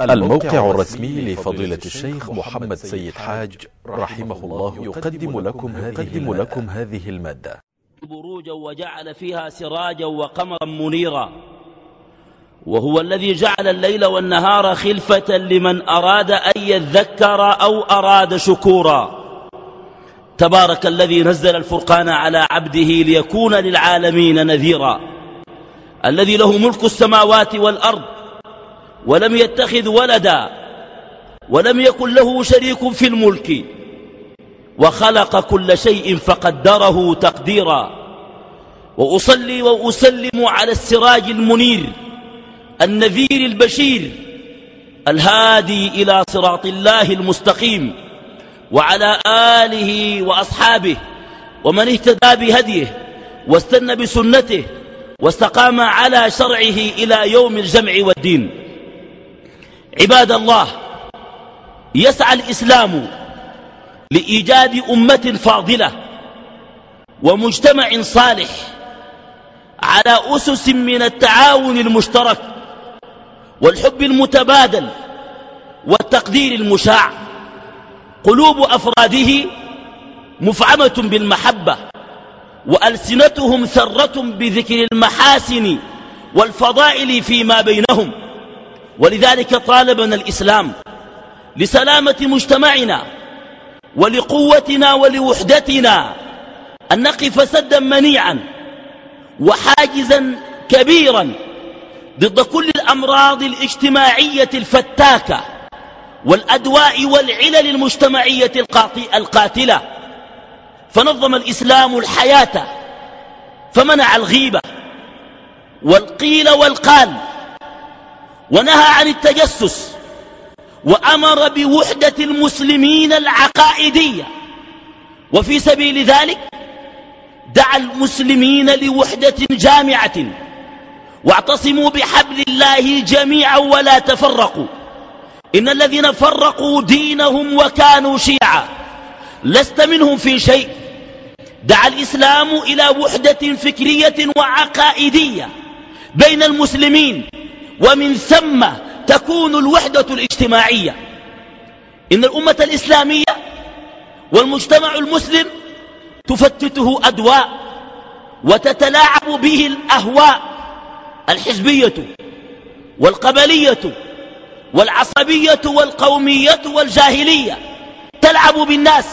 الموقع الرسمي لفضيلة الشيخ محمد سيد حاج رحمه الله يقدم لكم هذه, لكم هذه المادة. بروجا وجعل فيها سراجا وقمرا منيرا. وهو الذي جعل الليل والنهار خلفة لمن أراد أن يذكر أو أراد شكورا. تبارك الذي نزل الفرقان على عبده ليكون للعالمين نذيرا. الذي له ملك السماوات والأرض ولم يتخذ ولدا ولم يكن له شريك في الملك وخلق كل شيء فقدره تقديرا. وأصلي وأسلم على السراج المنير النذير البشير الهادي إلى صراط الله المستقيم وعلى آله وأصحابه ومن اهتدى بهديه واستنى بسنته واستقام على شرعه إلى يوم الجمع والدين. عباد الله يسعى الإسلام لإيجاد أمة فاضلة ومجتمع صالح على أسس من التعاون المشترك والحب المتبادل والتقدير المشاع. قلوب أفراده مفعمة بالمحبة وألسنتهم ثرة بذكر المحاسن والفضائل فيما بينهم. ولذلك طالبنا الإسلام لسلامة مجتمعنا ولقوتنا ولوحدتنا أن نقف سدا منيعا وحاجزا كبيرا ضد كل الأمراض الاجتماعية الفتاكة والأدواء والعلل المجتمعية القاتلة. فنظم الإسلام الحياة فمنع الغيبة والقيل والقال ونهى عن التجسس وأمر بوحدة المسلمين العقائدية. وفي سبيل ذلك دعا المسلمين لوحدة جامعة واعتصموا بحبل الله جميعا ولا تفرقوا. إن الذين فرقوا دينهم وكانوا شيعا. لست منهم في شيء. دعا الإسلام إلى وحدة فكرية وعقائدية بين المسلمين. ومن ثم تكون الوحدة الاجتماعية. إن الأمة الإسلامية والمجتمع المسلم تفتته أدواء وتتلاعب به الأهواء الحزبية والقبلية والعصبية والقومية والجاهلية. تلعب بالناس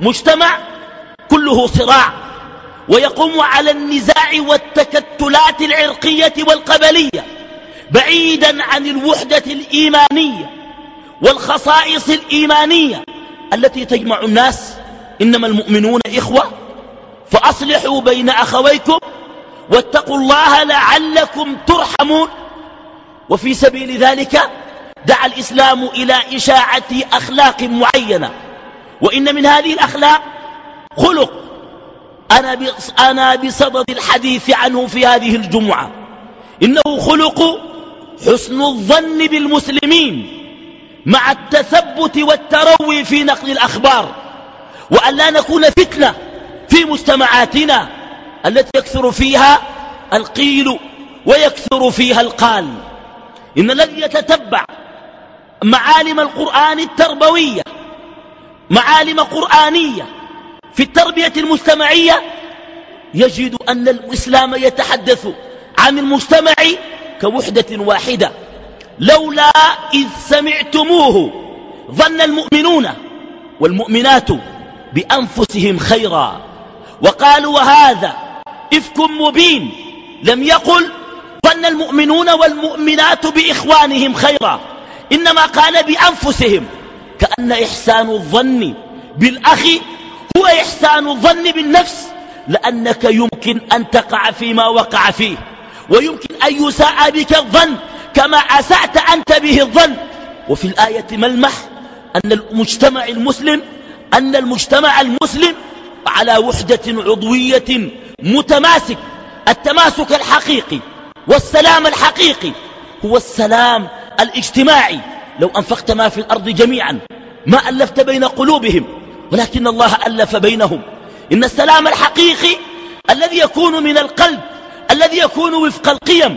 مجتمع كله صراع ويقوم على النزاع والتكتلات العرقية والقبلية. بعيدا عن الوحدة الإيمانية والخصائص الإيمانية التي تجمع الناس. إنما المؤمنون إخوة فأصلحوا بين أخويكم واتقوا الله لعلكم ترحمون. وفي سبيل ذلك دعا الإسلام إلى إشاعة أخلاق معينة. وإن من هذه الأخلاق خلق. أنا, أنا بصدد الحديث عنه في هذه الجمعة. إنه خلق حسن الظن بالمسلمين مع التثبت والتروي في نقل الأخبار وأن لا نكون فتنة في مجتمعاتنا التي يكثر فيها القيل ويكثر فيها القال. إن الذي يتتبع معالم القرآن التربوية معالم قرآنية في التربية المجتمعية يجد أن الإسلام يتحدث عن المجتمع كوحدة واحدة. لولا إذ سمعتموه ظن المؤمنون والمؤمنات بأنفسهم خيرا. وقالوا وهذا إفك مبين. لم يقل ظن المؤمنون والمؤمنات بإخوانهم خيرا. إنما قال بأنفسهم. كأن إحسان الظن بالأخ هو إحسان الظن بالنفس. لأنك يمكن أن تقع فيما وقع فيه. ويمكن أن يساء بك الظن كما أسأت أنت به الظن. وفي الآية ملمح أن المجتمع المسلم أن المجتمع المسلم على وحدة عضوية متماسك. التماسك الحقيقي والسلام الحقيقي هو السلام الاجتماعي. لو أنفقت ما في الأرض جميعا ما ألفت بين قلوبهم ولكن الله ألف بينهم. إن السلام الحقيقي الذي يكون من القلب الذي يكون وفق القيم.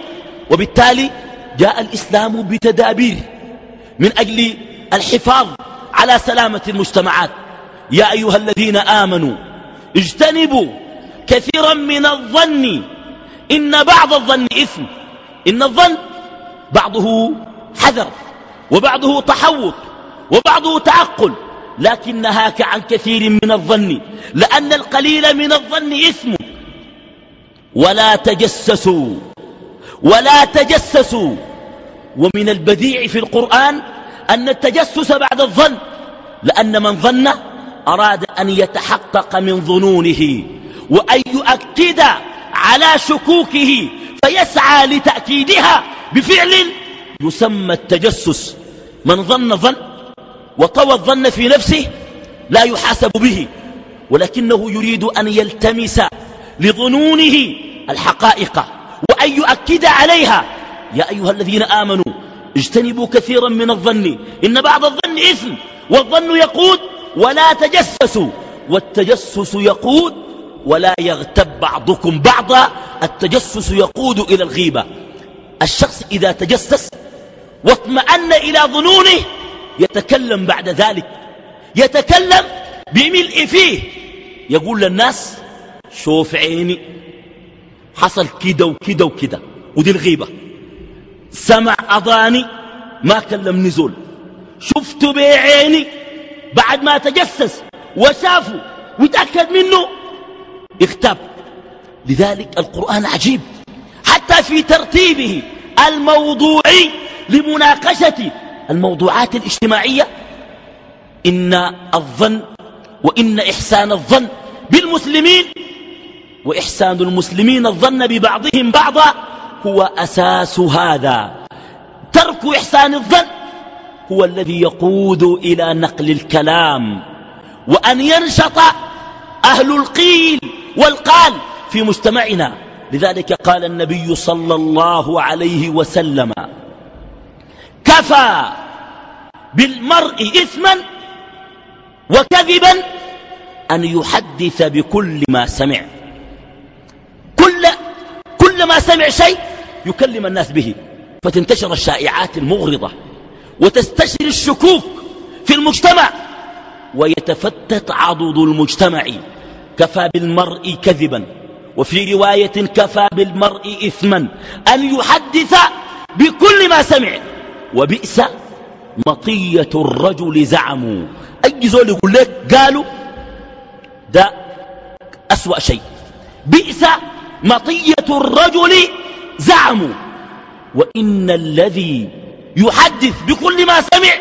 وبالتالي جاء الإسلام بتدابير من أجل الحفاظ على سلامة المجتمعات. يا أيها الذين آمنوا اجتنبوا كثيرا من الظن. إن بعض الظن إثم. إن الظن بعضه حذر وبعضه تحوط وبعضه تعقل. لكن نهاك عن كثير من الظن. لأن القليل من الظن إثم. ولا تجسسوا ولا تجسسوا. ومن البديع في القرآن أن التجسس بعد الظن لأن من ظن أراد أن يتحقق من ظنونه وأن يؤكد على شكوكه فيسعى لتأكيدها بفعل يسمى التجسس. من ظن ظن وطوى الظن في نفسه لا يحاسب به ولكنه يريد أن يلتمس لظنونه. الحقائق وأن يؤكد عليها. يا أيها الذين آمنوا اجتنبوا كثيرا من الظن. إن بعض الظن إثم والظن يقود ولا تجسسوا. والتجسس يقود ولا يغتب بعضكم بعضا. التجسس يقود إلى الغيبة. الشخص إذا تجسس واطمأن إلى ظنونه يتكلم بعد ذلك. يتكلم بملء فيه. يقول للناس شوف عيني. حصل كده وكده وكده. ودي الغيبة. سمع أضاني ما كلم نزول شفت بعيني بعد ما تجسس وشافه وتأكد منه. اغتاب لذلك القرآن عجيب. حتى في ترتيبه الموضوعي لمناقشة الموضوعات الاجتماعية. إن الظن وإن إحسان الظن بالمسلمين وإحسان المسلمين الظن ببعضهم بعضا هو أساس هذا. ترك إحسان الظن هو الذي يقود إلى نقل الكلام وأن ينشط أهل القيل والقال في مجتمعنا. لذلك قال النبي صلى الله عليه وسلم كفى بالمرء إثما وكذبا أن يحدث بكل ما سمع. ما سمع شيء يكلم الناس به. فتنتشر الشائعات المغرضة وتستشري الشكوك في المجتمع ويتفتت عضد المجتمع. كفى بالمرء كذبا وفي رواية كفى بالمرء إثما. أن يحدث بكل ما سمع وبئس مطية الرجل زعموا. أي زول يقول لك؟ قالوا ده أسوأ شيء. بئس مطية الرجل زعموا وإن الذي يحدث بكل ما سمع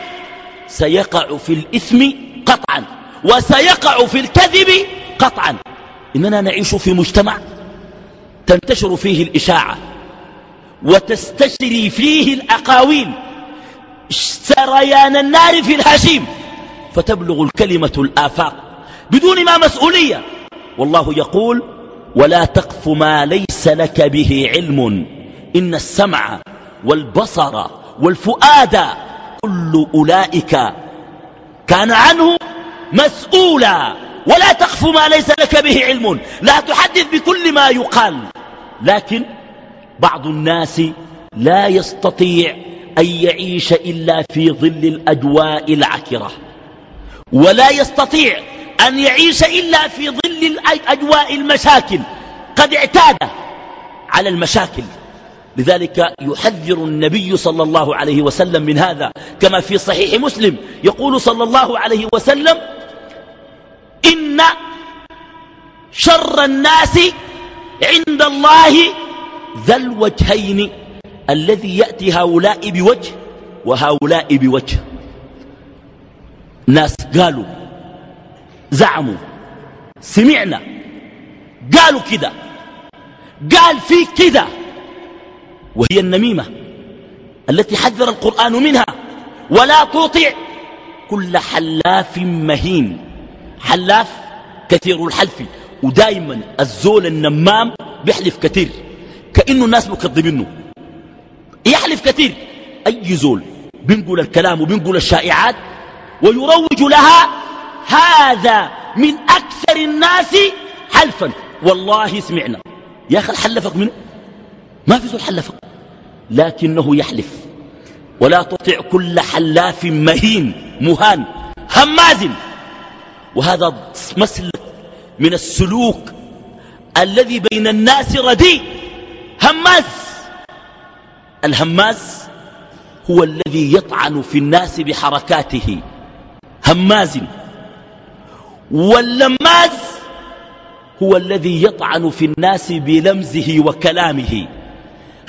سيقع في الإثم قطعا وسيقع في الكذب قطعا. إننا نعيش في مجتمع تنتشر فيه الإشاعة وتستشري فيه الأقاويل. سريان النار في الهشيم. فتبلغ الكلمة الآفاق بدون ما مسؤولية. والله يقول ولا تقف ما ليس لك به علم. إن السمع والبصر والفؤاد كل أولئك كان عنه مسؤولا. ولا تقف ما ليس لك به علم. لا تحدث بكل ما يقال. لكن بعض الناس لا يستطيع أن يعيش إلا في ظل الأجواء العكرة. ولا يستطيع أن يعيش إلا في ظل الأجواء المشاكل. قد اعتاد على المشاكل. لذلك يحذر النبي صلى الله عليه وسلم من هذا كما في صحيح مسلم. يقول صلى الله عليه وسلم إن شر الناس عند الله ذا الوجهين الذي يأتي هؤلاء بوجه وهؤلاء بوجه. ناس قالوا زعموا. سمعنا. قالوا كده. قال في كده. وهي النميمة التي حذر القرآن منها. ولا تطع. كل حلاف مهين. حلاف كثير الحلف. ودائما الزول النمام بيحلف كثير. كأنه الناس مكذبينه يحلف كثير. أي زول بنقول الكلام وبنقول الشائعات ويروج لها هذا من أكثر الناس حلفا. والله سمعنا. يا أخي حلفك منه؟ ما في زول حلفك لكنه يحلف. ولا تطع كل حلاف مهين مهان هماز. وهذا مسلك من السلوك الذي بين الناس رديء. هماز. الهماز هو الذي يطعن في الناس بحركاته. هماز. واللماز هو الذي يطعن في الناس بلمزه وكلامه.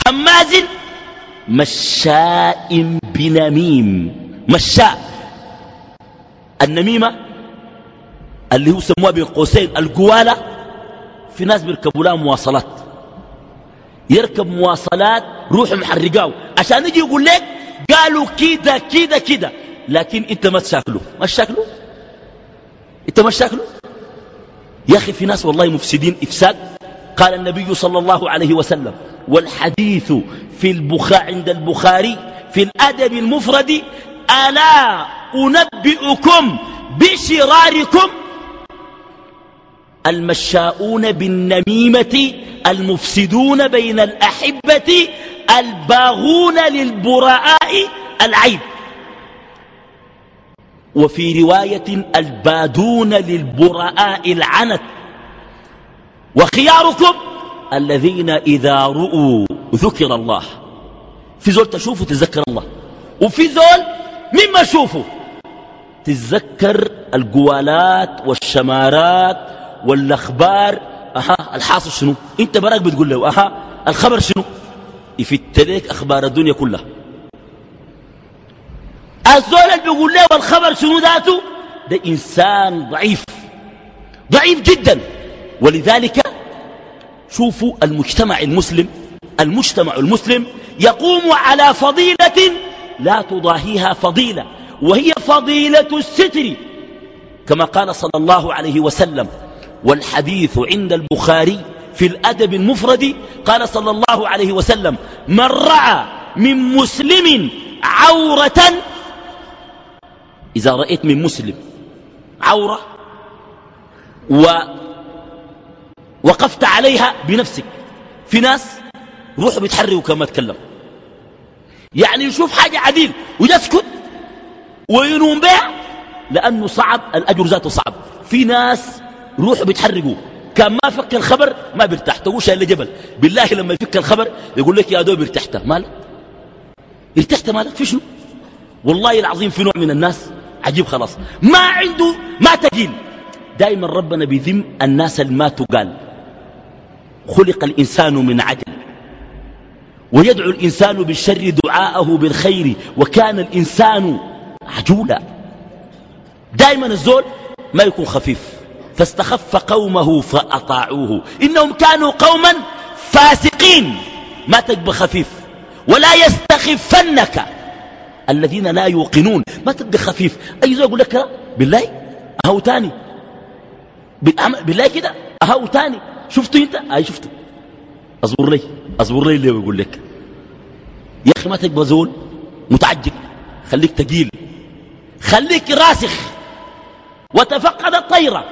هماز مشاء بنميم. مشاء. النميمة اللي هو سموها بين قوسين القوالة في ناس بيركبوا لها مواصلات. يركب مواصلات روح محرقاه عشان يجي يقول لك قالوا كده كده كده. لكن انت ما تشاكله. ما تشاكله. انت ما تشاكله يا أخي في ناس والله مفسدين افساد. قال النبي صلى الله عليه وسلم والحديث في البخاء عند البخاري في الأدب المفرد ألا أنبئكم بشراركم المشاؤون بالنميمة المفسدون بين الأحبة الباغون للبراء العيب وفي رواية البادون للبراء العنت. وخياركم الذين إذا رؤوا ذكر الله. في زول تشوفه تتذكر الله. وفي زول مما شوفه تتذكر القوالات والشمارات والأخبار. أها الحاصل شنو؟ أنت براك بتقول له أها الخبر شنو؟ يفت لك أخبار الدنيا كلها. الزول اللي بيقول له الخبر شنو ذاته؟ ده إنسان ضعيف. ضعيف جدا. ولذلك شوفوا المجتمع المسلم المجتمع المسلم يقوم على فضيلة لا تضاهيها فضيلة وهي فضيلة الستر. كما قال صلى الله عليه وسلم والحديث عند البخاري في الأدب المفرد قال صلى الله عليه وسلم من رأى من مسلم عورة إذا رأيت من مسلم عورة و وقفت عليها بنفسك في ناس روحوا بيتحركوا كما تكلم. يعني يشوف حاجة عديل ويسكت وينوم بها لأنه صعب الأجر ذاته صعب. في ناس روحوا بيتحركوا كان ما فك الخبر ما بيرتاح. تقول شايل جبل. بالله لما يفك الخبر يقول لك يا دوب ارتحت. مالك؟ ارتحت مالك؟ في شنو؟ والله العظيم في نوع من الناس عجيب خلاص. ما عنده ما تقيل. دائما ربنا بيذم الناس اللي ما تقال خلق الإنسان من عدل ويدعو الإنسان بالشر دعاءه بالخير وكان الإنسان عجولا. دائما الزول ما يكون خفيف. فاستخف قومه فأطاعوه. إنهم كانوا قوما فاسقين. ما تبقى خفيف. ولا يستخفنك. الذين لا يوقنون. ما تبقى خفيف. أي زول يقول لك بالله؟ أهو تاني. بالله كده؟ أهو تاني. شفته أنت؟ أي شفته. أصبر لي. أصبر لي اللي بقول لك. يا أخي ما تبقى زول متعجب. خليك تقيل. خليك راسخ. وتفقد الطيرة.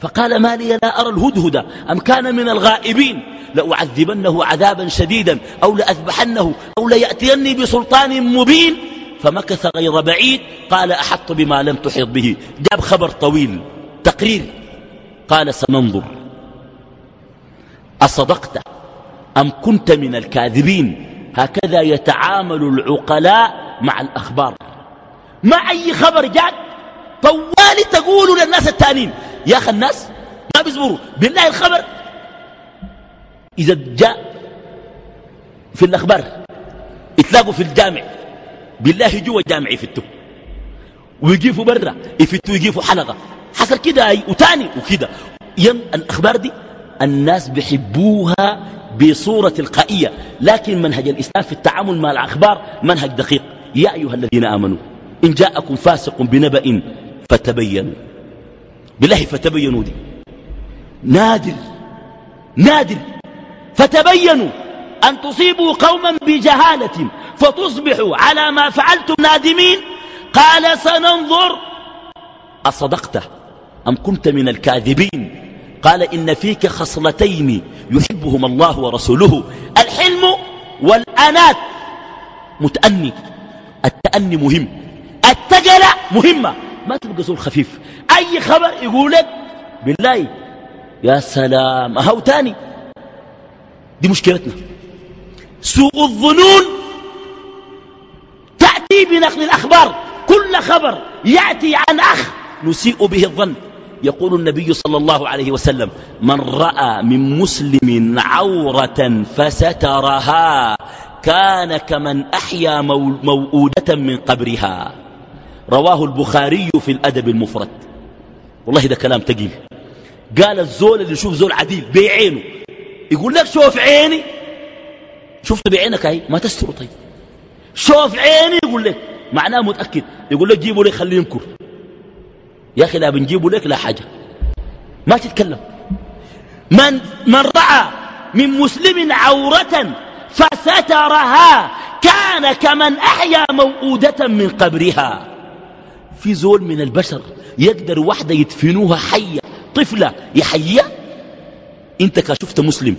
فقال ما لي لا أرى الهدهد أم كان من الغائبين لأعذبنه عذابا شديدا أو لأذبحنه أو ليأتيني بسلطان مبين فمكث غير بعيد قال أحط بما لم تحط به جاب خبر طويل تقرير قال سننظر أصدقت أم كنت من الكاذبين هكذا يتعامل العقلاء مع الأخبار ما أي خبر جاء طوالي تقولوا للناس التأنين يا أخي الناس ما بيصبروا. بالله الخبر. إذا جاء في الأخبار يتلاقوا في الجامع. بالله جوا الجامع يفتوا. ويجيفوا برا يفتوا يجيفوا حلقة. حصل كده وتاني وكده. ين الأخبار دي الناس بيحبوها بصورة تلقائية. لكن منهج الإسلام في التعامل مع الأخبار منهج دقيق. يا أيها الذين آمنوا إن جاءكم فاسق بنبأ فتبينوا. بالله فتبينوا دي نادر نادر. فتبينوا أن تصيبوا قوما بجهالة فتصبحوا على ما فعلتم نادمين. قال سننظر. أصدقت أم كنت من الكاذبين؟ قال إن فيك خصلتين يحبهما الله ورسوله الحلم والأنات متأني. التأني مهم. التقلة مهمة. ما تبقى زول خفيف. أي خبر يقول لك بالله يا سلام أهو تاني. دي مشكلتنا. سوء الظنون تأتي بنقل الأخبار. كل خبر يأتي عن أخ نسيء به الظن. يقول النبي صلى الله عليه وسلم من رأى من مسلم عورة فسترها كان كمن أحيا موؤودة من قبرها. رواه البخاري في الأدب المفرد. والله ده كلام تقيل. قال الزول اللي يشوف زول عديل بعينه يقول لك شوف عيني. شفت بعينك هاي ما تستر طيب. شوف عيني يقول لك. معناه متأكد. يقول لك جيبوا لي خليه ينكر. يا أخي لا بنجيبه لك لا حاجة. ما تتكلم. من, من رأى من مسلم عورة فسترها كان كمن أحيا موؤودة من قبرها. في زول من البشر يقدر واحدة يدفنوها حية طفلة يحيى انت كشفت مسلم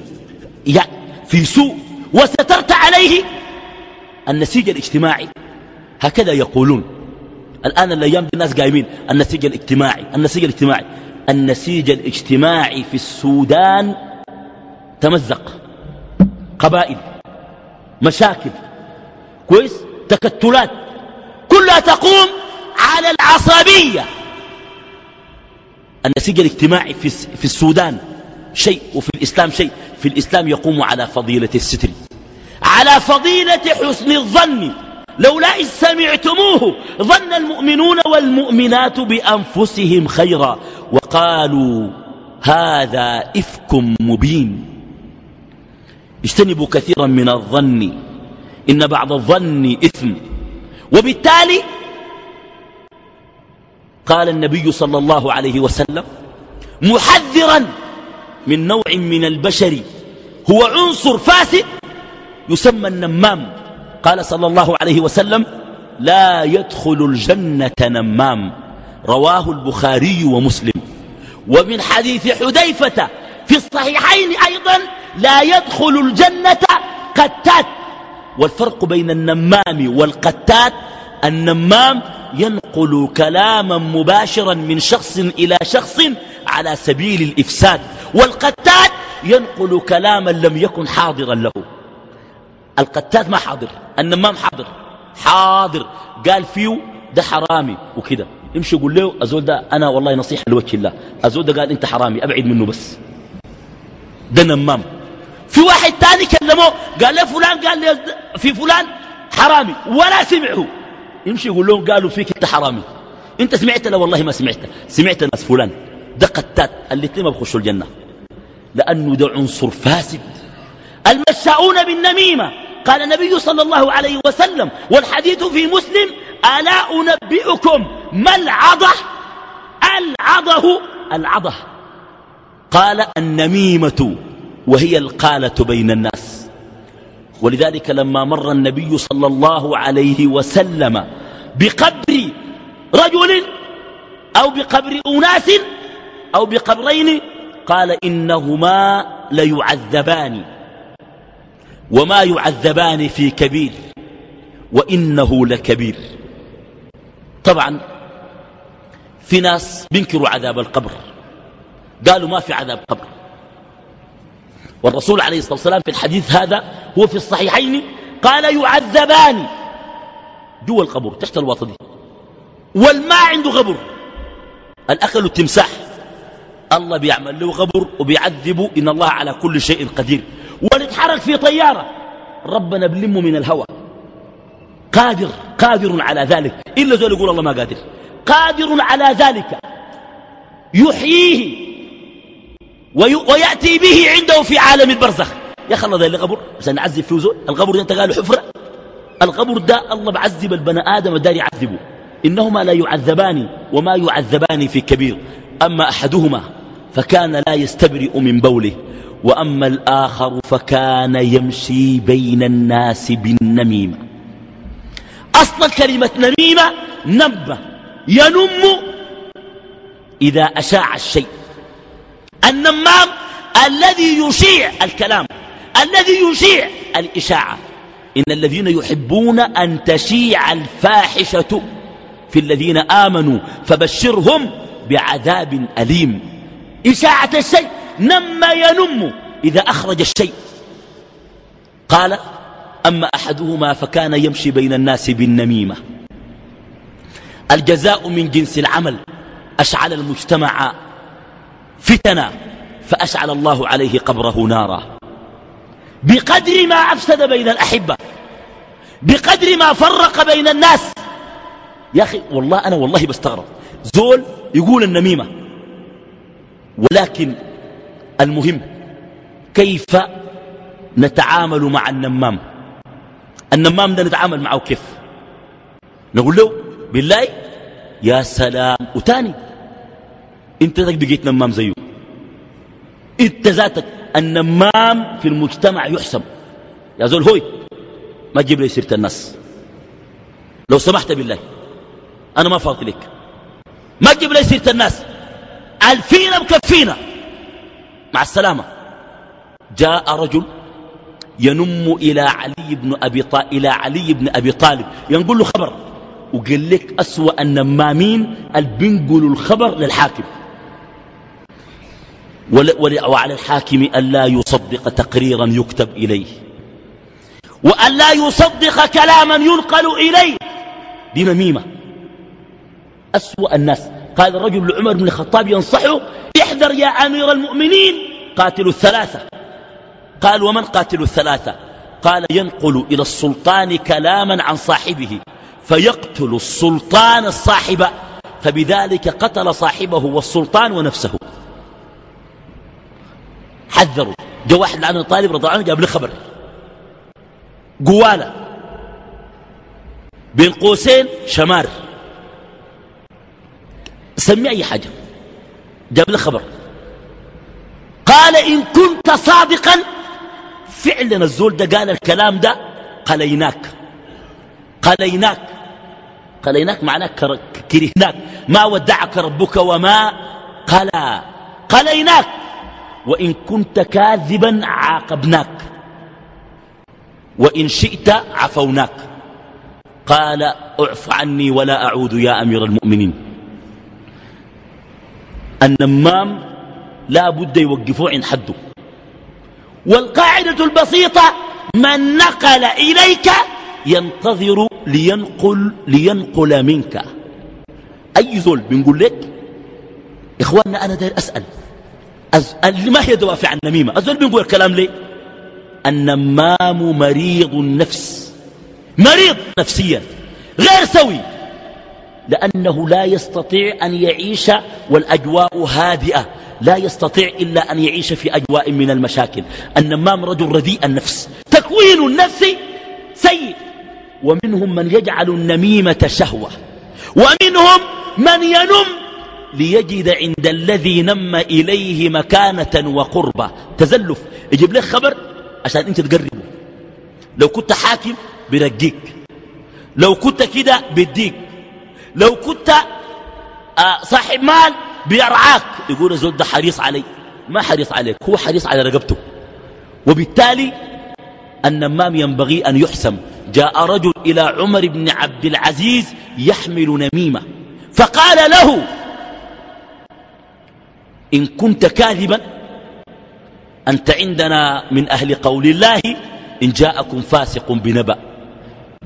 في سوء وسترت عليه النسيج الاجتماعي. هكذا يقولون. الآن الأيام الناس قايمين. النسيج الاجتماعي النسيج الاجتماعي. النسيج الاجتماعي في السودان تمزق. قبائل مشاكل كويس؟ تكتلات. كلها تقوم على العصبية. النسيج الاجتماعي في, في السودان شيء وفي الإسلام شيء. في الإسلام يقوم على فضيلة الستر. على فضيلة حسن الظن. لولا إذ سمعتموه ظن المؤمنون والمؤمنات بأنفسهم خيرا. وقالوا هذا إفك مبين. اجتنبوا كثيرا من الظن. إن بعض الظن إثم. وبالتالي قال النبي صلى الله عليه وسلم محذرا من نوع من البشر هو عنصر فاسد يسمى النمام. قال صلى الله عليه وسلم لا يدخل الجنة نمام. رواه البخاري ومسلم. ومن حديث حذيفة في الصحيحين أيضا لا يدخل الجنة قتات. والفرق بين النمام والقتات النمام ينقل كلاما مباشرا من شخص إلى شخص على سبيل الإفساد والقتات ينقل كلاما لم يكن حاضرا له. القتات ما حاضر النمام حاضر حاضر. قال فيه ده حرامي وكده. يمشي يقول له أزول ده أنا والله نصيحة لوجه الله. أزول ده قال أنت حرامي أبعد منه بس. ده نمام. في واحد تاني كلمه قال له فلان قال لي في فلان حرامي ولا سمعه. يمشي يقول لهم قالوا فيك انت حرامي. انت سمعت؟ لا والله ما سمعت. سمعت ناس فلان. ده قتات الاثنين ما بخشوا الجنة. لأنه ده عنصر فاسد. المشاؤون بالنميمة. قال النبي صلى الله عليه وسلم والحديث في مسلم ألا أنبئكم ما العضة؟ العضه. العضة. قال النميمة وهي القالة بين الناس. ولذلك لما مر النبي صلى الله عليه وسلم بقبر رجل أو بقبر أناس أو بقبرين قال إنهما ليعذبان وما يعذبان في كبير وإنه لكبير. طبعا في ناس بينكروا عذاب القبر قالوا ما في عذاب قبر. والرسول عليه الصلاة والسلام في الحديث هذا هو في الصحيحين قال يعذبان. جوا القبر تحت الوطن. دي والماء عنده قبر. الأكل التمساح. الله بيعمل له قبر وبيعذبه إن الله على كل شيء قدير. ونتحرك في طيارة. ربنا بلمه من الهوى. قادر قادر على ذلك. إلا زول يقول الله ما قادر. قادر على ذلك. يحييه. ويأتي به عنده في عالم البرزخ. يا الله ذا اللي قبر؟ عشان نعذب فيه زول. القبر ده أنت قالوا حفرة. القبر ده الله بعذب البني آدم الدار يعذبه. إنهما لا يعذبان وما يعذبان في كبير. أما أحدهما فكان لا يستبرئ من بوله. وأما الآخر فكان يمشي بين الناس بالنميمة. أصل كلمة نميمة نم ينم إذا أشاع الشيء. النمام الذي يشيع الكلام الذي يشيع الإشاعة. إن الذين يحبون أن تشيع الفاحشة في الذين آمنوا فبشرهم بعذاب أليم. إشاعة الشيء نما ينم إذا أخرج الشيء. قال أما أحدهما فكان يمشي بين الناس بالنميمة. الجزاء من جنس العمل أشعل المجتمع فتنا فأشعل الله عليه قبره نارا. بقدر ما أفسد بين الأحبة بقدر ما فرق بين الناس. يا أخي والله أنا والله بستغرب. زول يقول النميمة ولكن المهم كيف نتعامل مع النمام؟ النمام ده نتعامل معه كيف؟ نقول له بالله يا سلام. وتاني انت ذاك بقيت نمام زيه. انت ذاتك النمام في المجتمع يحسم يا زول هوي ما تجيب لي سيرة الناس. لو سمحت بالله أنا ما فاضي لك. ما تجيب لي سيرة الناس. الفينا مكفينا. مع السلامة. جاء رجل ينم إلى علي بن أبي طالب إلى علي بن أبي طالب. ينقل له خبر. وقال لك أسوأ النمامين البنقلوا الخبر للحاكم. وعلى الحاكم ألا يصدق تقريرا يكتب إليه. وألا يصدق كلاما ينقل إليه. دي نميمة أسوأ الناس. قال الرجل لعمر بن الخطاب ينصحه احذر يا أمير المؤمنين قاتلوا الثلاثة. قال ومن قاتل الثلاثة؟ قال ينقل إلى السلطان كلاما عن صاحبه فيقتل السلطان الصاحب فبذلك قتل صاحبه والسلطان ونفسه. حذروا. جاء واحد لعنه طالب رضي عنه جاب له خبر. قواله بين قوسين شمار. سمي أي حاجة. جاب له خبر. قال إن كنت صادقا فعلا الزول ده قال الكلام ده قليناك. قليناك. قليناك معناه كرهناك. ما ودعك ربك وما قلا قليناك. وإن كنت كاذبا عاقبناك. وإن شئت عفوناك. قال اعف عني ولا أعود يا أمير المؤمنين. النمام لا بد يوقفوه عند حده. والقاعدة البسيطة من نقل إليك ينتظر لينقل, لينقل منك. أي زول بنقول لك إخواننا أنا داير أسأل. أز... ما هي دوافع النميمة الزول بنقول الكلام ليه؟ النمام مريض النفس. مريض نفسيا. غير سوي. لأنه لا يستطيع أن يعيش والأجواء هادئة. لا يستطيع إلا أن يعيش في أجواء من المشاكل. النمام رجل رديء النفس. تكوين النفس سيء. ومنهم من يجعل النميمة شهوة. ومنهم من ينم ليجد عند الذي نم إليه مكانة وقربة. تزلف. يجيب لك خبر عشان انت تقربه. لو كنت حاكم برقيك لو كنت كده بديك لو كنت آه، صاحب مال بيرعاك. يقول الزول ده حريص علي. ما حريص عليك هو حريص على رقبته. وبالتالي النمام ينبغي أن يحسم. جاء رجل إلى عمر بن عبد العزيز يحمل نميمة. فقال له إن كنت كاذبا أنت عندنا من أهل قول الله إن جاءكم فاسق بنبأ.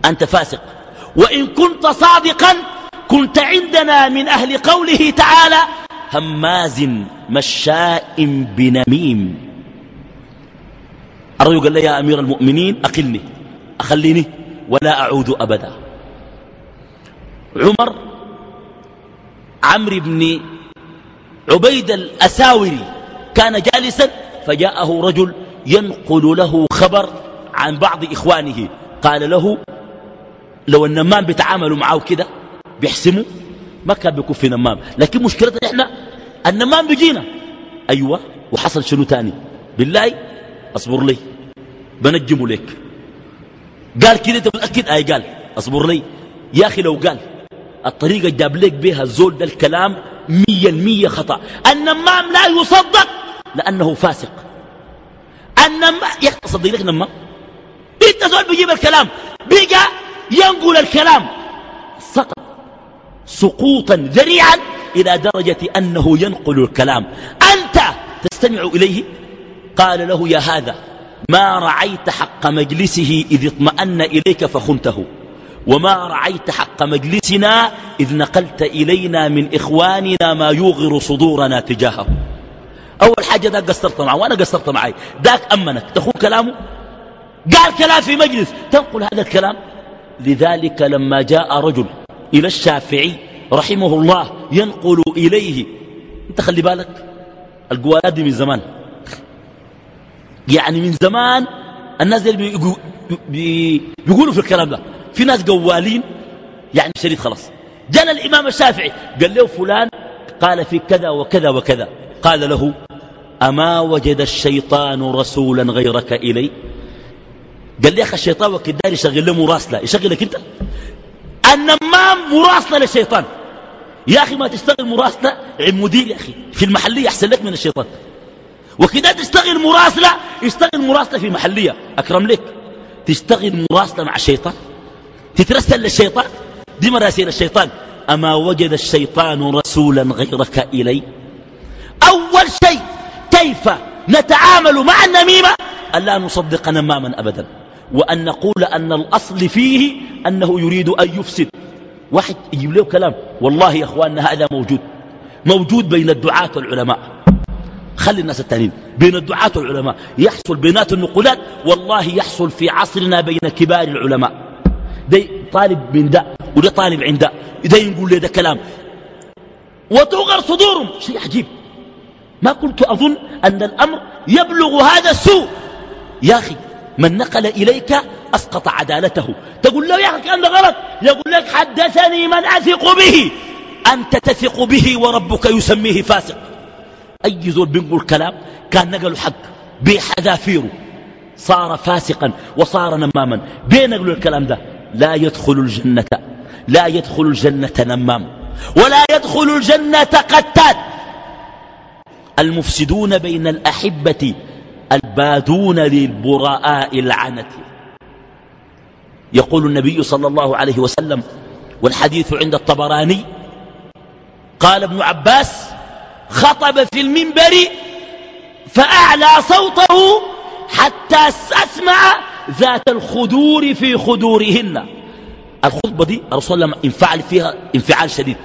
أنت فاسق. وإن كنت صادقا كنت عندنا من أهل قوله تعالى هماز مشاء بنميم. الرجل قال لي يا أمير المؤمنين أقلني أخليني ولا أعود أبدا. عمر عمرو بن عبيد الأساوري كان جالسا فجاءه رجل ينقل له خبر عن بعض إخوانه. قال له لو النمام بيتعاملوا معه كده بيحسموا؟ ما كان بيكون في نمام. لكن مشكلتنا إحنا النمام بيجينا. أيوه وحصل شنو تاني؟ بالله أصبر لي بنجمه لك قال كده أنت متأكد؟ أي قال أصبر لي. يا أخي لو قال الطريقة جاب لك بها الزول ده الكلام مية المية خطأ. النمام لا يصدق لأنه فاسق. النمام يا أخي تصدق لك نمام انت زول بيجيب الكلام بقى ينقل الكلام. سقط. سقوطا ذريعا إلى درجة أنه ينقل الكلام. أنت تستمع إليه؟ قال له يا هذا ما رعيت حق مجلسه إذ اطمأن إليك فخنته. وما رعيت حق مجلسنا إذ نقلت إلينا من إخواننا ما يوغر صدورنا تجاهه أول حاجة ذاك قصرت معه وأنا قصرت معي. ذاك أمنك. تخون كلامه؟ قال كلام في مجلس. تنقل هذا الكلام؟ لذلك لما جاء رجل إلى الشافعي رحمه الله ينقل إليه. أنت خلي بالك القوالات دي من زمان. يعني من زمان الناس بيقولوا في الكلام ده. في ناس قوالين يعني شريط خلاص. جانا الإمام الشافعي قال له فلان قال في كذا وكذا وكذا. قال له أما وجد الشيطان رسولا غيرك إلي؟ قال لي يا أخي الشيطان وكدار يشغل له مراسلة. يشغلك أنت؟ النمام مراسلة للشيطان. يا أخي ما تشتغل مراسلة؟ عند مدير يا أخي. في المحلية أحسن لك من الشيطان. وكذا تشتغل مراسلة اشتغل مراسلة في محلية أكرم لك. تشتغل مراسلة مع الشيطان؟ تترسل للشيطان؟ دي مراسيل الشيطان. أما وجد الشيطان رسولا غيرك إلي؟ أول شيء كيف نتعامل مع النميمة؟ ألا نصدق نماما أبدا. وأن نقول أن الأصل فيه أنه يريد أن يفسد. واحد يجيب له كلام والله يا أخواننا هذا موجود. موجود بين الدعاة والعلماء. خلي الناس التانيين بين الدعاة والعلماء. يحصل بينات النقولات والله يحصل في عصرنا بين كبار العلماء. ده طالب من ده وده طالب عند ده ده يقول لي ده كلام. وتغر صدورهم. شيء عجيب. ما كنت أظن أن الأمر يبلغ هذا السوء. يا أخي من نقل إليك أسقط عدالته. تقول له يا أخي كان غلط. يقول لك حدثني من أثق به. أنت تثق به وربك يسميه فاسق. أي زول بينقل كلام كان نقل حق. بحذافيره صار فاسقا وصار نماما. بين نقل الكلام ده. لا يدخل الجنة لا يدخل الجنة نمام ولا يدخل الجنة قتال. المفسدون بين الأحبة البادون للبراء العنة يقول النبي صلى الله عليه وسلم والحديث عند الطبراني قال ابن عباس خطب في المنبر فأعلى صوته حتى أسمع ذات الخدور في خدورهن. الخطبة دي الرسول الله انفعل فيها انفعال شديد.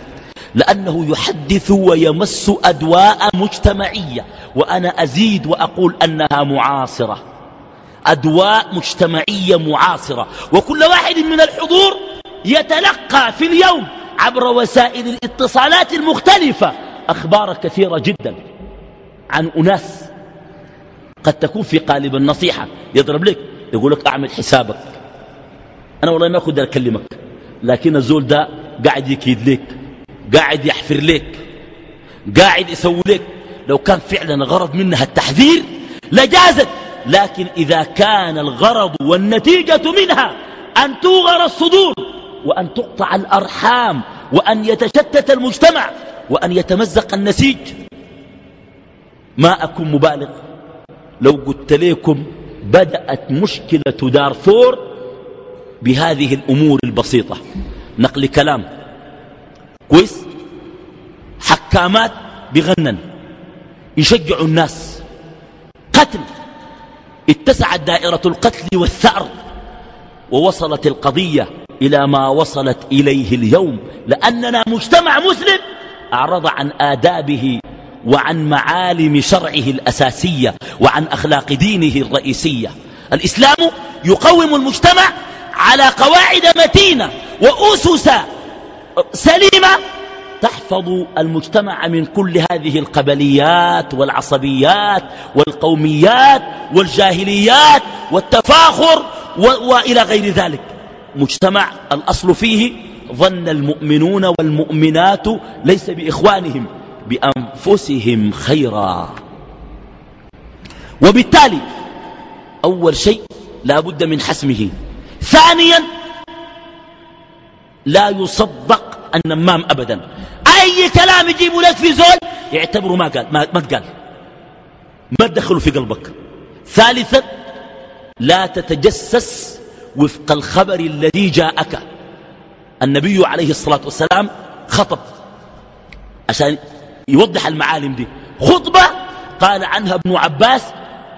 لأنه يحدث ويمس أدواء مجتمعية. وأنا أزيد وأقول أنها معاصرة. أدواء مجتمعية معاصرة. وكل واحد من الحضور يتلقى في اليوم عبر وسائل الاتصالات المختلفة أخبار كثيرة جدا عن أناس. قد تكون في قالب النصيحة. يضرب لك يقول لك أعمل حسابك. أنا والله ما كنت أكلمك لكن الزول ده قاعد يكيد لك قاعد يحفر لك قاعد يسوي لك لو كان فعلا غرض منها التحذير لجازت لكن إذا كان الغرض والنتيجة منها أن توغر الصدور وأن تقطع الأرحام وأن يتشتت المجتمع وأن يتمزق النسيج. ما أكون مبالغ. لو قلت لكم بدأت مشكلة دارفور بهذه الأمور البسيطة. نقل كلام. كويس؟ حكامات بغنن. يشجعوا الناس. قتل. اتسعت دائرة القتل والثأر. ووصلت القضية إلى ما وصلت إليه اليوم. لأننا مجتمع مسلم أعرض عن آدابه وعن معالم شرعه الأساسية وعن أخلاق دينه الرئيسية. الإسلام يقوم المجتمع على قواعد متينة وأسس سليمة تحفظ المجتمع من كل هذه القبليات والعصبيات والقوميات والجاهليات والتفاخر وإلى غير ذلك. مجتمع الأصل فيه ظن المؤمنون والمؤمنات ليس بإخوانهم. بأنفسهم خيرا. وبالتالي أول شيء لا بد من حسمه. ثانيا لا يصدق النمام أبدا. أي كلام يجيبوا لك في زول يعتبروا ما قال ما, ما قال. ما تدخلوا في قلبك. ثالثا لا تتجسس وفق الخبر الذي جاءك. النبي عليه الصلاة والسلام خطب. عشان يوضح المعالم دي. خطبة قال عنها ابن عباس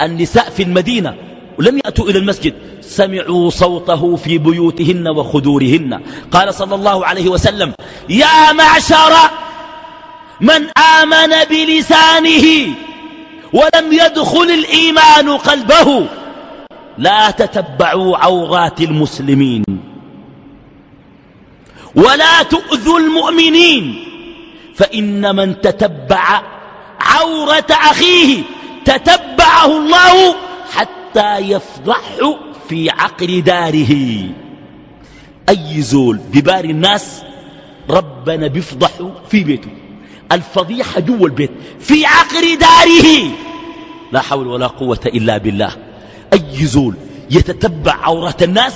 النساء في المدينة ولم يأتوا إلى المسجد. سمعوا صوته في بيوتهن وخدورهن. قال صلى الله عليه وسلم يا معشر من آمن بلسانه ولم يدخل الإيمان قلبه لا تتبعوا عورات المسلمين ولا تؤذوا المؤمنين. فإن من تتبع عورة أخيه تتبعه الله حتى يفضحه في عقر داره. أي زول ببار الناس ربنا بيفضحه في بيته. الفضيحة جوا البيت في عقر داره. لا حول ولا قوة إلا بالله. أي زول يتتبع عورات الناس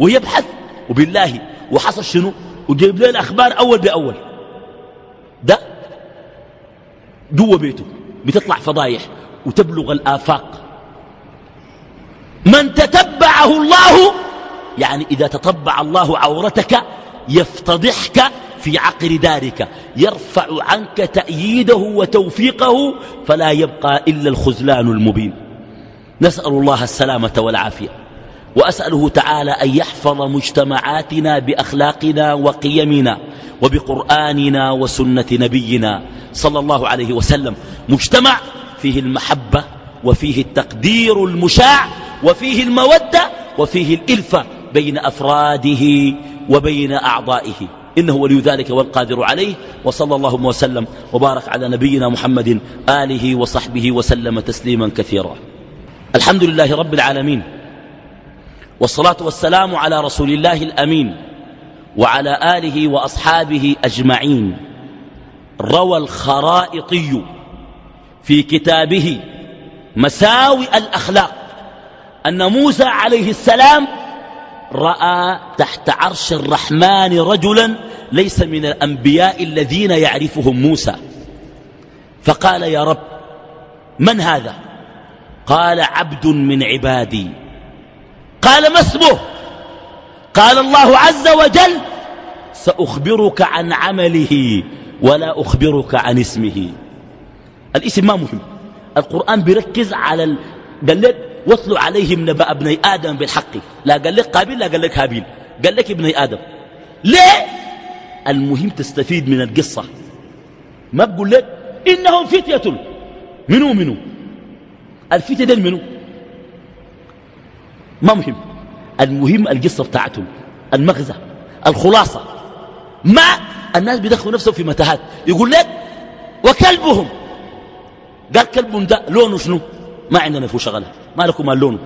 ويبحث وبالله وحصل شنو؟ وجيب له الأخبار أول بأول. جوا بيته بتطلع فضايح وتبلغ الآفاق. من تتبعه الله يعني إذا تطبع الله عورتك يفتضحك في عقر دارك يرفع عنك تأييده وتوفيقه فلا يبقى إلا الخذلان المبين. نسأل الله السلامة والعافية. وأسأله تعالى أن يحفظ مجتمعاتنا بأخلاقنا وقيمنا وبقرآننا وسنة نبينا صلى الله عليه وسلم. مجتمع فيه المحبة وفيه التقدير المشاع وفيه المودة وفيه الإلفة بين أفراده وبين أعضائه. إنه ولي ذلك والقادر عليه. وصلى الله وسلم وبارك على نبينا محمد آله وصحبه وسلم تسليما كثيرا. الحمد لله رب العالمين. والصلاة والسلام على رسول الله الأمين وعلى آله وأصحابه أجمعين. روى الخرائطي في كتابه مساوئ الأخلاق أن موسى عليه السلام رأى تحت عرش الرحمن رجلا ليس من الأنبياء الذين يعرفهم موسى. فقال يا رب من هذا؟ قال عبد من عبادي. قال ما اسمه؟ قال الله عز وجل سأخبرك عن عمله ولا أخبرك عن اسمه. الاسم ما مهم. القرآن بيركز على ال... قال لك واتلوا عليهم نبأ ابني آدم بالحق. لا قال لك قابيل لا قال لك هابيل. قال لك ابني آدم. ليه؟ المهم تستفيد من القصة. ما بقول لك إنهم فتية. منو منو؟ الفتية دي منو؟ ما مهم. المهم القصة بتاعتهم المغزى الخلاصة. ما الناس بيدخلوا نفسهم في متاهات. يقول لك وكلبهم. قال كلب ده لونه شنو؟ ما عندنا فيه شغلة. ما لكم مال لونه.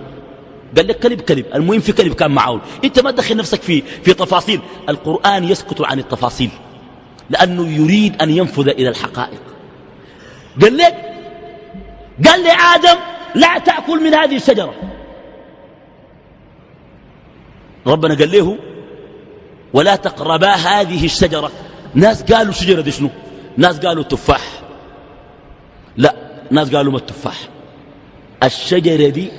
قال لك كلب كلب. المهم في كلب كان معه انت ما تدخل نفسك في في تفاصيل. القرآن يسكت عن التفاصيل. لأنه يريد أن ينفذ إلى الحقائق. قال لك قال لآدم لا تأكل من هذه الشجرة. ربنا قال له ولا تقربا هذه الشجرة. ناس قالوا شجرة دي شنو؟ ناس قالوا تفاح. لا ناس قالوا ما التفاح الشجرة دي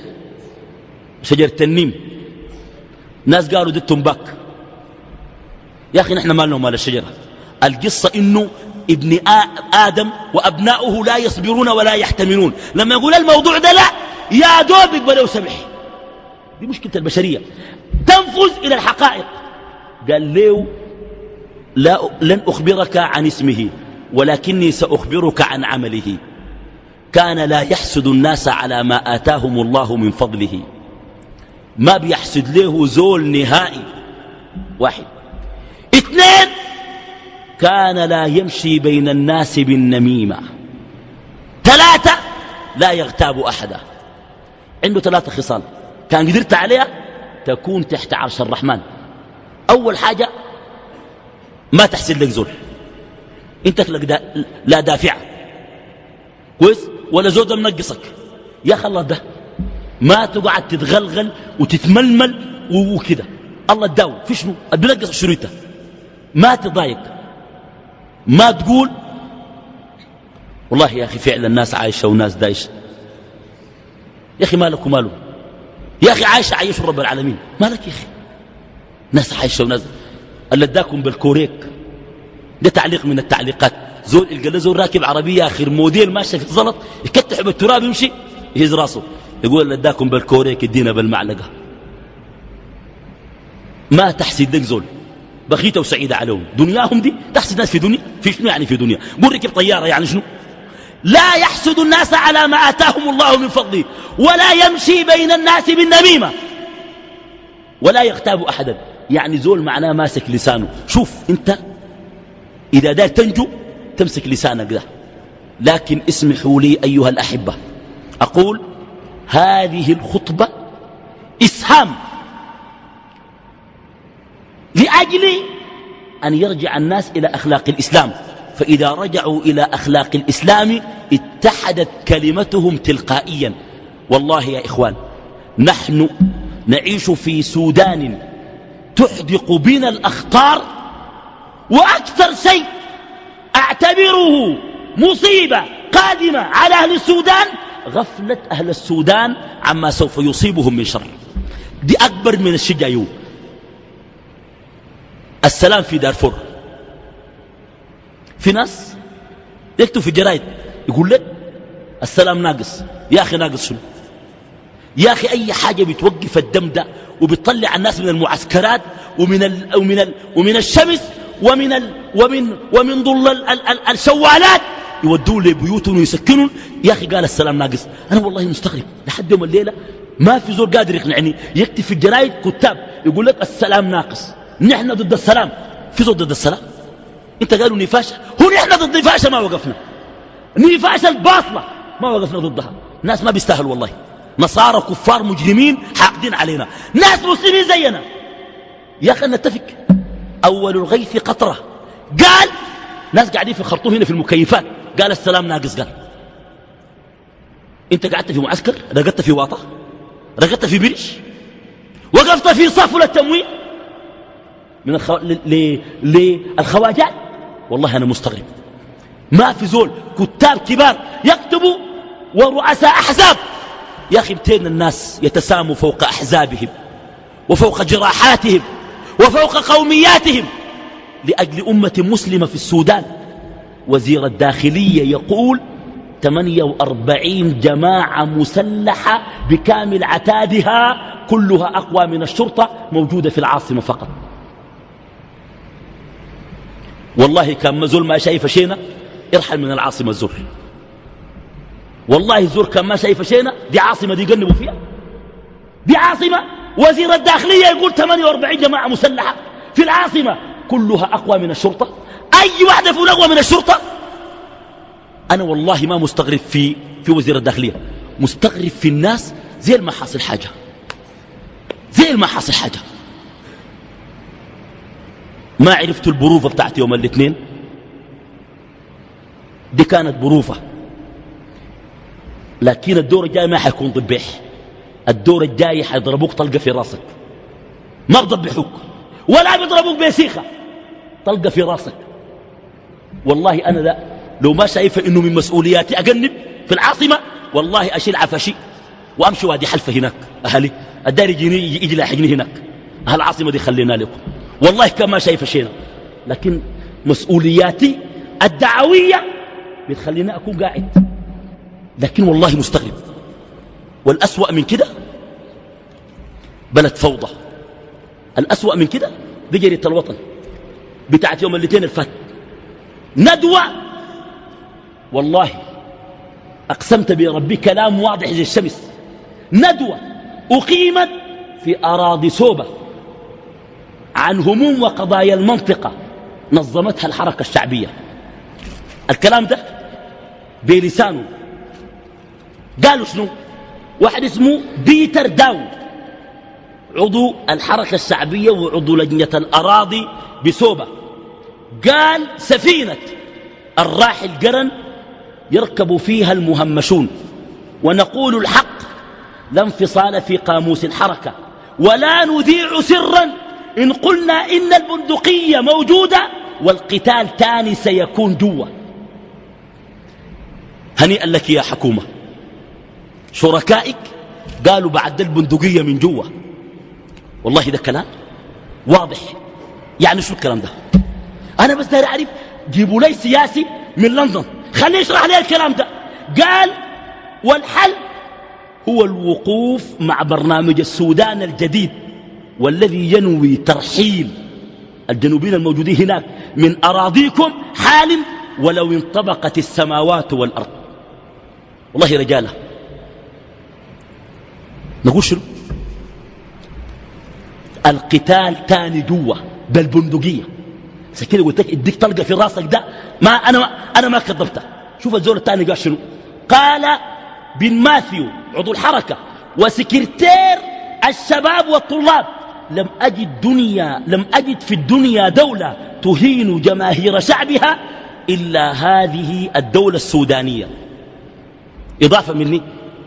شجرة النيم. ناس قالوا دي التنباك. يا أخي نحن مالنا مال الشجرة. القصة إنه ابن آدم وأبناؤه لا يصبرون ولا يحتملون. لما يقول الموضوع ده لا يا دوب يقبلوا سمح. دي مشكلة البشرية. تنفذ إلى الحقائق. قال له لا لن أخبرك عن اسمه ولكني سأخبرك عن عمله. كان لا يحسد الناس على ما آتاهم الله من فضله. ما بيحسد له زول نهائي. واحد. اثنين كان لا يمشي بين الناس بالنميمة. ثلاثة لا يغتاب أحدا. عنده ثلاثة خصال. كان قدرت عليها؟ تكون تحت عرش الرحمن. أول حاجة ما تحسن لك زول. إنت لك دا لا دافع. كويس؟ ولا زود منقصك يا الله ده ما تقعد تتغلغل وتتململ وكده. الله تداوي في شنو؟ بنقص الشريطه ما تضايق. ما تقول والله يا أخي فعلا الناس عايشة وناس دايشة. يا أخي مالك وماله يا أخي عايشة عايش رب العالمين. مالك يا أخي؟ ناس عايشة وناس. اللي اداكم بالكوريك. ده تعليق من التعليقات. زول القى زول راكب عربية آخر موديل ماشي في الزلط يكتح بالتراب يمشي يهز راسه. يقول اللي اداكم بالكوريك يدينا بالمعلقة. ما تحسد دك زول. بخيتة وسعيدة عليهم. دنياهم دي تحسد ناس في دنيا؟ في شنو يعني في دنيا؟ قول ركب طيارة يعني شنو؟ لا يحسد الناس على ما آتاهم الله من فضله ولا يمشي بين الناس بالنميمة. ولا يغتاب أحدا. يعني زول معناه ماسك لسانه. شوف أنت إذا دار تنجو تمسك لسانك ده. لكن اسمحوا لي أيها الأحبة. أقول هذه الخطبة إسهام. لأجل أن يرجع الناس إلى أخلاق الإسلام. فإذا رجعوا إلى أخلاق الإسلام اتحدت كلمتهم تلقائيا. والله يا إخوان نحن نعيش في سودان تحدق بنا الأخطار وأكثر شيء أعتبره مصيبة قادمة على أهل السودان. غفلة أهل السودان عما سوف يصيبهم من شر. دي أكبر من الشجايون السلام في دارفور. في ناس يكتب في الجرايد يقول لك السلام ناقص يا أخي ناقص شنو؟ يا أخي أي حاجة بتوقف الدم ده وبتطلع الناس من المعسكرات ومن, ال ومن, ال ومن الشمس ومن, ال ومن, ومن ال الشوالات يودوا لبيوتهم ويسكنون. يا أخي قال السلام ناقص. أنا والله مستغرب. لحد يوم الليلة ما في زور قادر يقنعني. يكتب في الجرايد كتاب يقول لك السلام ناقص. نحن ضد السلام. في زور ضد السلام؟ انت قالوا نفاشة هو نحن ضد نفاشة ما وقفنا. نفاشة الباطلة ما وقفنا ضدها. ناس ما بيستاهلوا والله. نصارى كفار مجرمين حاقدين علينا. ناس مسلمين زينا. يا أخي نتفق. أول الغيث قطرة. قال ناس قاعدين في الخرطوم هنا في المكيفات. قال السلام ناقص قال. انت قعدت في معسكر؟ رقدت في واطة؟ رقدت في بريش؟ وقفت في صف للتموين من الخو... ل... للخواجات؟ والله أنا مستغرب. ما في زول كتاب كبار يكتبوا ورؤساء أحزاب. يا أخي بتين الناس يتساموا فوق أحزابهم وفوق جراحاتهم وفوق قومياتهم. لأجل أمة مسلمة في السودان وزير الداخلية يقول 48 جماعة مسلحة بكامل عتادها كلها أقوى من الشرطة موجودة في العاصمة فقط. والله كان مزول ما شايف شينا ارحل من العاصمة الزر والله الزر كان ما شايف شينا دي عاصمة دي يقنبوا فيها. دي عاصمة وزير الداخلية يقول 48 جماعة مسلحة. في العاصمة كلها أقوى من الشرطة. أي واحدة فيهم أقوى من الشرطة؟ أنا والله ما مستغرب في في وزير الداخلية. مستغرب في الناس زي ما حاصل حاجة. زي ما حاصل حاجة. ما عرفت البروفة بتاعت يوم الاثنين؟ دي كانت بروفة. لكن الدور الجاي ما حيكون ضبيح. الدور الجاي حيضربوك طلقة في راسك. ما بضبحوك. ولا بيضربوك بسيخة. طلقة في راسك. والله أنا لا. لو ما شايفة إنه من مسؤولياتي أجنب في العاصمة والله أشيل عفشي وأمشي وادي حلفة هناك. أهلي الدار يجيني يجي لاحقني هناك. أهل العاصمة دي خلينا لكم. والله كما شايفة شينا لكن مسؤولياتي الدعوية بتخليني أكون قاعد. لكن والله مستغرب. والأسوأ من كده بلد فوضى. الأسوأ من كده دي الوطن. بتاعت يوم الاثنين الفات ندوة. والله أقسمت بربي كلام واضح زي الشمس. ندوة أقيمت في أراضي سوبة عن هموم وقضايا المنطقة نظمتها الحركة الشعبية. الكلام ده بلسانه. قالوا شنو؟ واحد اسمه بيتر داود عضو الحركة الشعبية وعضو لجنة الأراضي بسوبة. قال سفينة الراحل قرن يركب فيها المهمشون. ونقول الحق لا انفصال في قاموس الحركة. ولا نذيع سرا. إن قلنا إن البندقية موجودة والقتال تاني سيكون جوا. هنيئا لك يا حكومة. شركائك قالوا بعد البندقية من جوا. والله ده كلام واضح. يعني شو الكلام ده؟ أنا بس داير أعرف جيبوا لي سياسي من لندن. خليني يشرح لي الكلام ده. قال والحل هو الوقوف مع برنامج السودان الجديد. والذي ينوي ترحيل الجنوبيين الموجودين هناك من أراضيكم حال ولو انطبقت السماوات والأرض. والله رجالة نقول شنو؟ القتال تاني جوا بالبندقية سكينة قلت لك إديك طلقة في راسك ده ما أنا ما أنا ما كذبتك شوف الزول الثاني قال شنو؟ قال بن ماثيو عضو الحركة وسكرتير الشباب والطلاب. لم أجد دنيا لم أجد في الدنيا دولة تهين جماهير شعبها إلا هذه الدولة السودانية. إضافة مني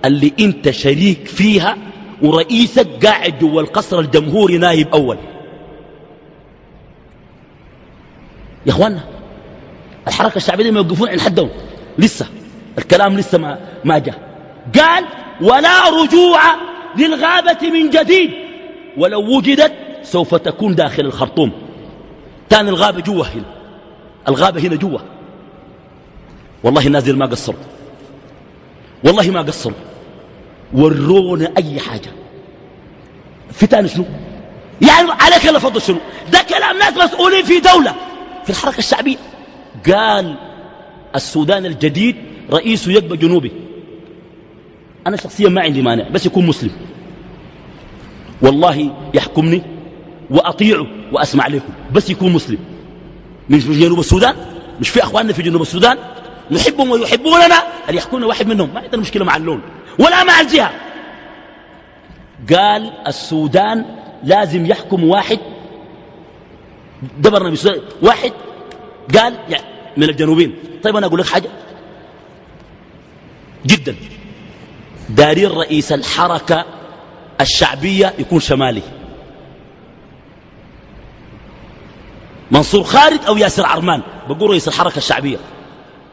اللي أنت شريك فيها ورئيسك قاعد جوا القصر الجمهوري نائب أول. يا اخوانا الحركة الشعبية ما يوقفون عند حدهم. لسه الكلام لسه ما, ما جاء. قال ولا رجوع للغابة من جديد. ولو وجدت سوف تكون داخل الخرطوم. تاني الغابة جوا هنا. الغابة هنا جوا. والله الناس ما قصروا والله ما قصروا ورونا أي حاجة. في تاني شنو؟ يعني عليك الله فضل شنو؟ ده كلام ناس مسؤولين في دولة. في الحركة الشعبية. قال السودان الجديد رئيسه يقبى جنوبي. أنا شخصيا ما عندي مانع بس يكون مسلم. والله يحكمني وأطيعه وأسمع له بس يكون مسلم. في جنوب السودان؟ مش في أخواننا في جنوب السودان؟ نحبهم ويحبوننا؟ أن يحكمنا واحد منهم؟ ما عندنا مشكلة مع اللون. ولا مع الجهة. قال السودان لازم يحكم واحد. ده برنامج واحد. قال يعني من الجنوبين. طيب أنا أقول لك حاجة. جدا. دارين رئيس الحركة الشعبية يكون شمالي. منصور خالد أو ياسر عرمان بقول رئيس الحركة الشعبية.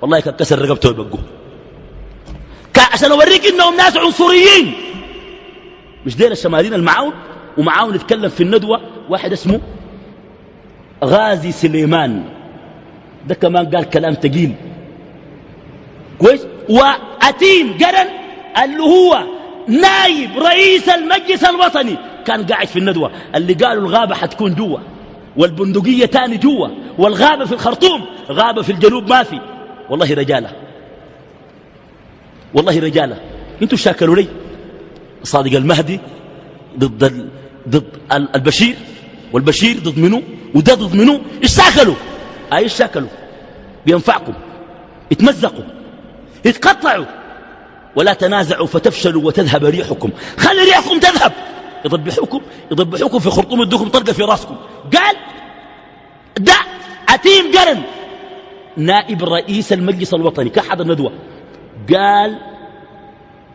والله كان كسر رقبته ويبقوه عشان أوريك إنهم ناس عنصريين. مش ديل الشماليين المعاون؟ ومعاون يتكلم في الندوة واحد اسمه غازي سليمان. ده كمان قال كلام تقيل. كويس؟ وأتيم قرن اللي هو نايب رئيس المجلس الوطني. كان قاعد في الندوة. اللي قالوا الغابة حتكون جوا. والبندقية تاني جوا. والغابة في الخرطوم. غابة في الجنوب ما في. والله رجالة. والله رجالة. أنتوا شاكلوا لي؟ صادق المهدي ضد ال... ضد البشير. والبشير ضد منه وده ضد إيش شاكلوا؟ اي إيش شاكلوا؟ بينفعكم. اتمزقوا. اتقطعوا. ولا تنازعوا فتفشلوا وتذهب ريحكم. خلي ريحكم تذهب. يضبحوكم يضبحوكم في خرطوم يدوكم طلقه في راسكم. قال ده عتيم قرن. نائب رئيس المجلس الوطني كحد الندوة. قال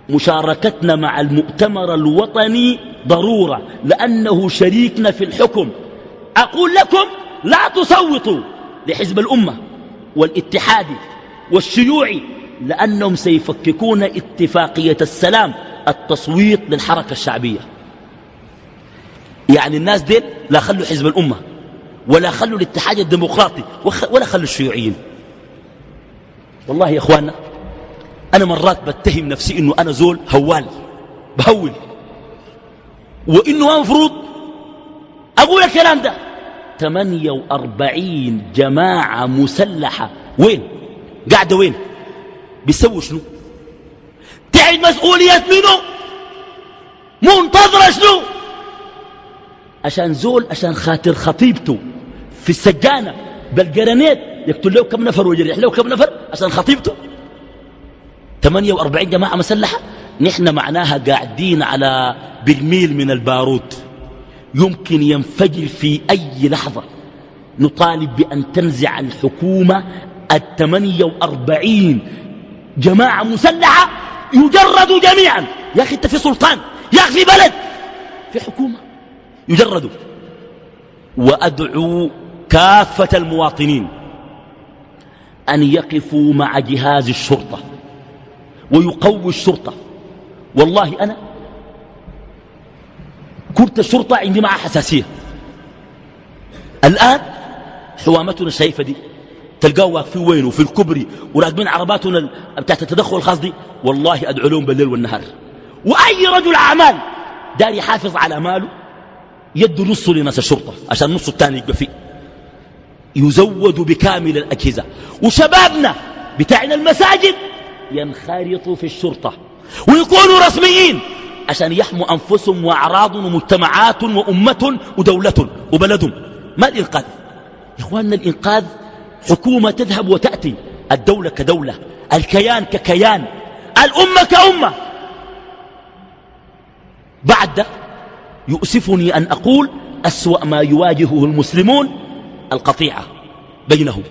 مشاركتنا مع المؤتمر الوطني ضرورة لأنه شريكنا في الحكم. أقول لكم لا تصوتوا لحزب الأمة والاتحاد والشيوعي. لأنهم سيفككون اتفاقية السلام التصويت للحركة الشعبية. يعني الناس ديل لا خلوا حزب الأمة ولا خلوا الاتحاد الديمقراطي ولا خلوا الشيوعيين. والله يا إخواننا أنا مرات بتهم نفسي إنه أنا زول هوال بهول. وإنه ما مفروض أقول الكلام ده. 48 جماعة مسلحة. وين؟ قاعدة وين؟ بيسووا شنو؟ تعد مسؤولية منه منتظرة شنو؟ عشان زول عشان خاطر خطيبته في السجانة بالقرنيت يقتل له كم نفر ويجرح له كم نفر عشان خطيبته. 48 جماعة مسلحة. نحن معناها قاعدين على بالميل من البارود. يمكن ينفجر في أي لحظة. نطالب بأن تنزع الحكومة الثمانية وأربعين جماعة مسلحة يجردوا جميعا. يا أخي أنت في سلطان يا أخي في بلد. في حكومة يجردوا وأدعو كافة المواطنين أن يقفوا مع جهاز الشرطة ويقوي الشرطة. والله أنا كرة الشرطة عندي معها حساسية. الآن حوامتنا الشايفة دي. تلقاه واقفين وينه في الكبري وراكبين عرباتنا بتاعت التدخل الخاص دي؟ والله أدعو لهم بالليل والنهار. وأي رجل أعمال دار يحافظ على ماله يد نصه لناس الشرطة عشان نصه الثاني يبقى فيه. يزود بكامل الأجهزة. وشبابنا بتاعنا المساجد ينخرطوا في الشرطة. ويكونوا رسميين عشان يحموا أنفسهم وأعراضهم ومجتمعات وأمة ودولة وبلدهم. ما الإنقاذ؟ يا إخواننا الإنقاذ حكومة تذهب وتأتي. الدولة كدولة الكيان ككيان الأمة كأمة. بعد يؤسفني أن أقول أسوأ ما يواجهه المسلمون القطيعة بينهم.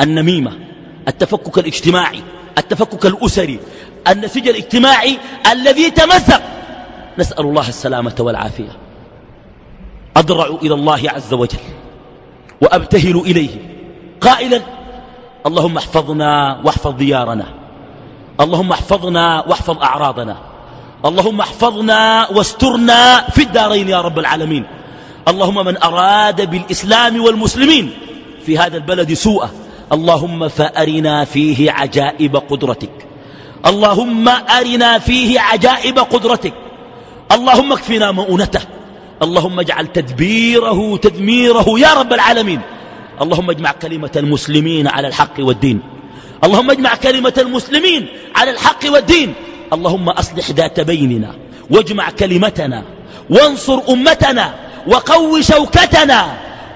النميمة التفكك الاجتماعي التفكك الأسري النسيج الاجتماعي الذي تمزق. نسأل الله السلامة والعافية. أضرع إلى الله عز وجل وأبتهل إليه. قائلا اللهم احفظنا واحفظ ديارنا. اللهم احفظنا واحفظ أعراضنا. اللهم احفظنا واسترنا في الدارين يا رب العالمين. اللهم من أراد بالإسلام والمسلمين في هذا البلد سوءا. اللهم فأرنا فيه عجائب قدرتك. اللهم أرنا فيه عجائب قدرتك. اللهم اكفنا مؤونته. اللهم اجعل تدبيره تدميره يا رب العالمين. اللهم اجمع كلمة المسلمين على الحق والدين. اللهم اجمع كلمة المسلمين على الحق والدين. اللهم أصلح ذات بيننا واجمع كلمتنا وانصر أمتنا وقو شوكتنا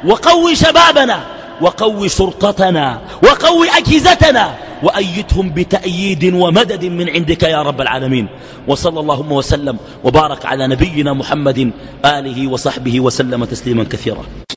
وقو شبابنا وقو شرطتنا وقو أجهزتنا وأيدهم بتأييد ومدد من عندك يا رب العالمين. وصلى اللهم وسلم وبارك على نبينا محمد آله وصحبه وسلم تسليما كثيرا.